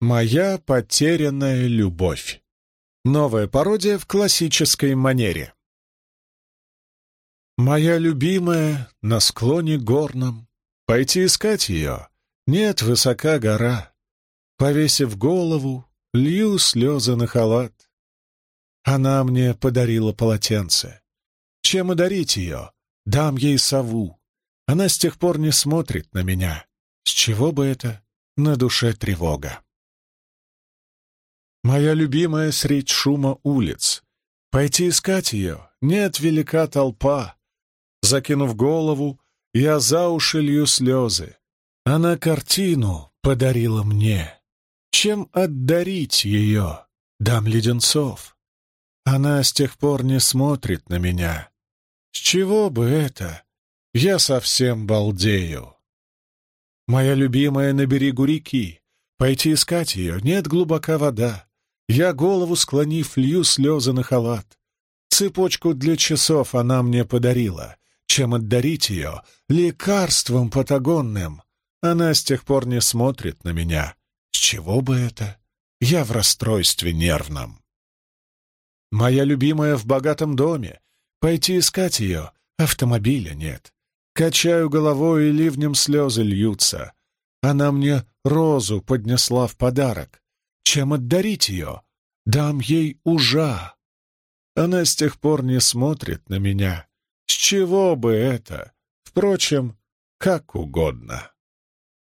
Моя потерянная любовь. Новая пародия в классической манере. Моя любимая на склоне горном. Пойти искать ее? Нет, высока гора. Повесив голову, лью слезы на халат. Она мне подарила полотенце. Чем одарить ее? Дам ей сову. Она с тех пор не смотрит на меня. С чего бы это? На душе тревога. Моя любимая средь шума улиц. Пойти искать ее? Нет, велика толпа. Закинув голову, я за уши лью слезы. Она картину подарила мне. Чем отдарить ее? Дам леденцов. Она с тех пор не смотрит на меня. С чего бы это? Я совсем балдею. Моя любимая на берегу реки. Пойти искать ее, нет глубока вода. Я, голову склонив, лью слезы на халат. Цепочку для часов она мне подарила. Чем отдарить ее? Лекарством патагонным. Она с тех пор не смотрит на меня. С чего бы это? Я в расстройстве нервном. Моя любимая в богатом доме. Пойти искать ее? Автомобиля нет. Качаю головой, и ливнем слезы льются. Она мне розу поднесла в подарок. Чем отдарить ее? Дам ей ужа. Она с тех пор не смотрит на меня. С чего бы это? Впрочем, как угодно.